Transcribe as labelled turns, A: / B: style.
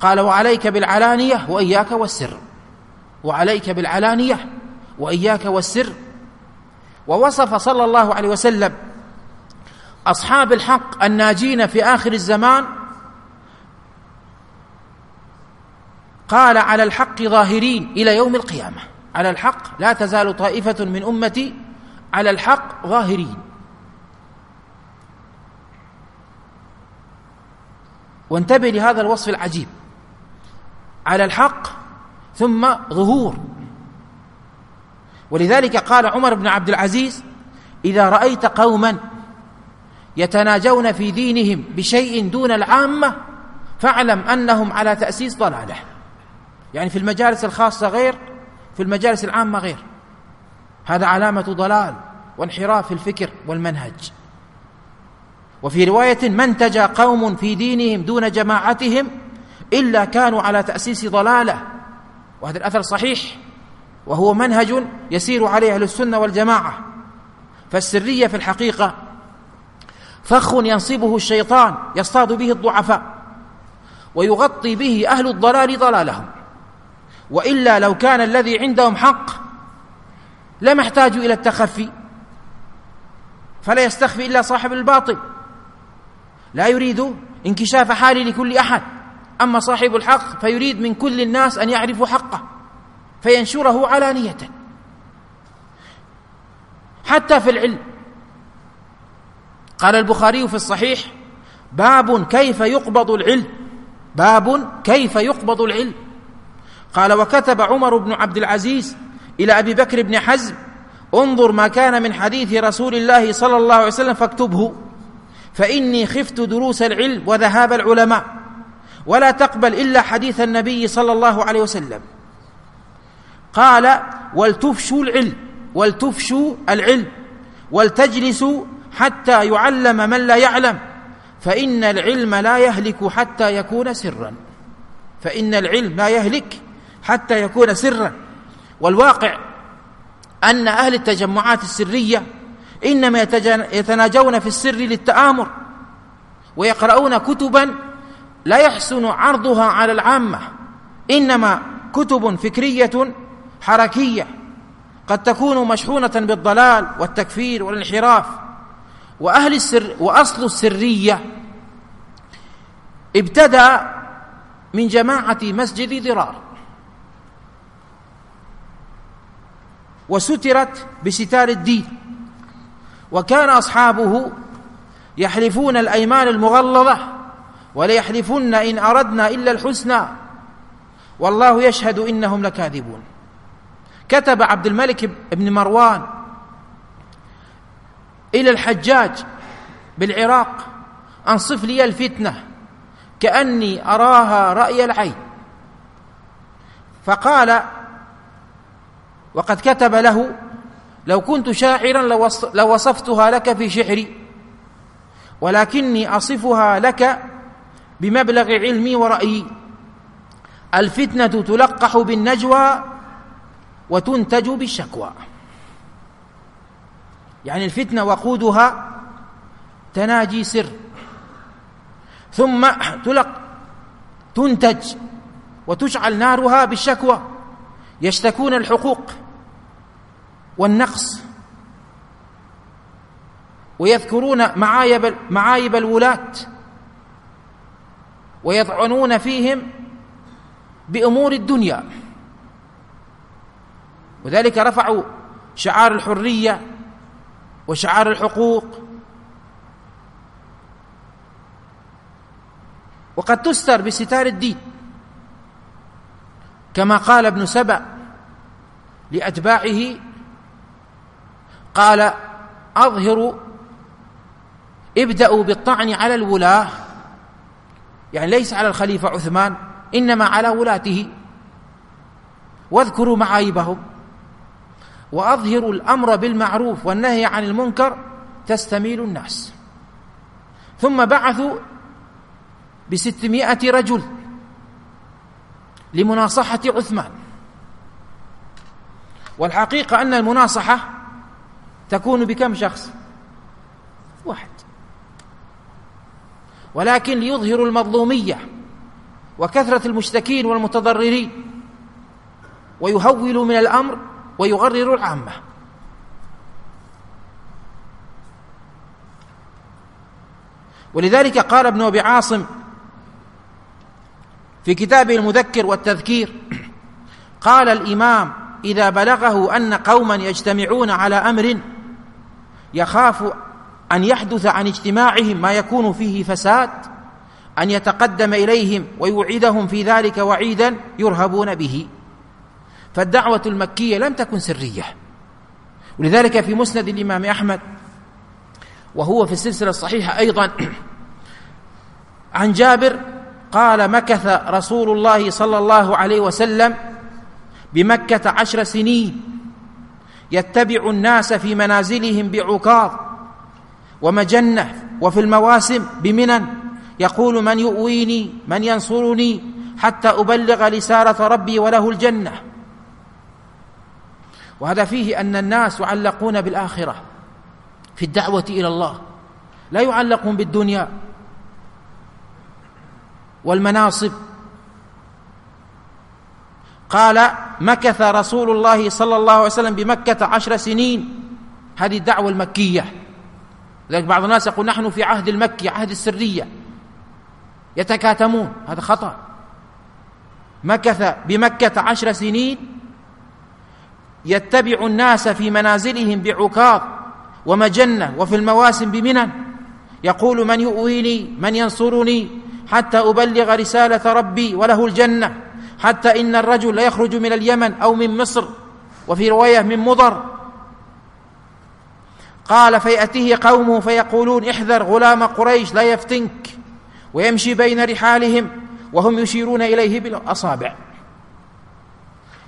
A: قال وعليك بالعلانية وإياك والسر. وعليك بالعلانية وإياك والسر. ووصف صلى الله عليه وسلم أصحاب الحق الناجين في آخر الزمان. قال على الحق ظاهرين إلى يوم القيامة. على الحق لا تزال طائفة من أمتي على الحق ظاهرين. وانتبه لهذا الوصف العجيب. على الحق ثم ظهور. ولذلك قال عمر بن عبد العزيز إذا رأيت قوما يتناجون في دينهم بشيء دون العامة فاعلم أنهم على تأسيس ضلالة. يعني في المجالس الخاصة غير في المجالس العامة غير. هذا علامة ضلال وانحراف في الفكر والمنهج. وفي رواية من انتجى قوم في دينهم دون جماعتهم إلا كانوا على تأسيس ضلالة. وهذا الأثر صحيح. وهو منهج يسير عليه أهل السنة والجماعة. فالسرية في الحقيقة فخ ينصبه الشيطان يصطاد به الضعفاء ويغطي به أهل الضلال ضلالهم. وإلا لو كان الذي عندهم حق لم يحتاجوا إلى التخفي. فلا يستخفي إلا صاحب الباطل. لا يريد انكشاف حالي لكل أحد. أما صاحب الحق فيريد من كل الناس أن يعرفوا حقه فينشره علانية. حتى في العلم. قال البخاري في الصحيح باب كيف يقبض العلم باب كيف يقبض العلم. قال وكتب عمر بن عبد العزيز إلى أبي بكر بن حزم انظر ما كان من حديث رسول الله صلى الله عليه وسلم فاكتبه. فإني خفت دروس العلم وذهاب العلماء. ولا تقبل إلا حديث النبي صلى الله عليه وسلم. قال ولتفشوا العلم ولتفشوا العلم ولتجلسوا حتى يعلم من لا يعلم فإن العلم لا يهلك حتى يكون سرا. فإن العلم لا يهلك حتى يكون سرا. والواقع أن أهل التجمعات السرية إنما يتناجون في السر للتآمر ويقرؤون كتبا لا يحسن عرضها على العامة إنما كتب فكرية حركية قد تكون مشحونة بالضلال والتكفير والانحراف. وأهل السر وأصل السرية ابتدأ من جماعة مسجد ضرار. وسترت بستار الدين. وكان أصحابه يحلفون الأيمان المغلظة وليحلفن إن أردنا إلا الحسنى. والله يشهد إنهم لكاذبون. كتب عبد الملك بن مروان إلى الحجاج بالعراق أنصف لي الفتنة كأني أراها رأي العين. فقال وقد كتب له لو كنت شاعرا لوصفتها لك في شعري ولكني أصفها لك بمبلغ علمي ورأيي الفتنة تلقح بالنجوى وتنتج بالشكوى. يعني الفتنة وقودها تناجي سر. ثم تلق تنتج وتشعل نارها بالشكوى. يشتكون الحقوق والنقص. ويذكرون معايب معايب الولاة. ويطعنون فيهم بأمور الدنيا. وذلك رفعوا شعار الحرية وشعار الحقوق. وقد تستر بستار الدين كما قال ابن سبأ لأتباعه قال أظهروا ابدأوا بالطعن على الولاة. يعني ليس على الخليفة عثمان إنما على ولاته. واذكروا معايبهم. وأظهروا الأمر بالمعروف والنهي عن المنكر تستميل الناس. ثم بعثوا بستمائة رجل لمناصحة عثمان. والحقيقة أن المناصحة تكون بكم شخص؟ واحد. ولكن ليظهروا المظلومية وكثرة المشتكين والمتضررين ويهول من الأمر ويغرر العامة. ولذلك قال ابن أبي عاصم في كتابه المذكر والتذكير قال الإمام إذا بلغه أن قوما يجتمعون على أمر يخاف أن يحدث عن اجتماعهم ما يكون فيه فساد أن يتقدم إليهم ويوعدهم في ذلك وعيدا يرهبون به. فالدعوة المكية لم تكن سرية. ولذلك في مسند الإمام أحمد وهو في السلسلة الصحيحة أيضا عن جابر قال مكث رسول الله صلى الله عليه وسلم بمكة عشر سنين يتبع الناس في منازلهم بعكاظ. ومجنة وفي المواسم بمنن. يقول من يؤويني من ينصرني حتى أبلغ رسالة ربي وله الجنة. وهذا فيه أن الناس يعلقون بالآخرة في الدعوة إلى الله. لا يعلقون بالدنيا والمناصب. قال مكث رسول الله صلى الله عليه وسلم بمكة عشر سنين. هذه الدعوة المكية. لذلك بعض الناس يقول نحن في عهد المكي عهد السرية. يتكاتمون هذا خطأ. مكث بمكة عشر سنين يتبع الناس في منازلهم بعكاظ ومجنة وفي المواسم بمنن. يقول من يؤويني من ينصرني حتى أبلغ رسالة ربي وله الجنة حتى إن الرجل ليخرج من اليمن أو من مصر. وفي رواية من مضر. قال فيأتيه قومه فيقولون احذر غلام قريش لا يفتنك. ويمشي بين رحالهم وهم يشيرون إليه بالأصابع.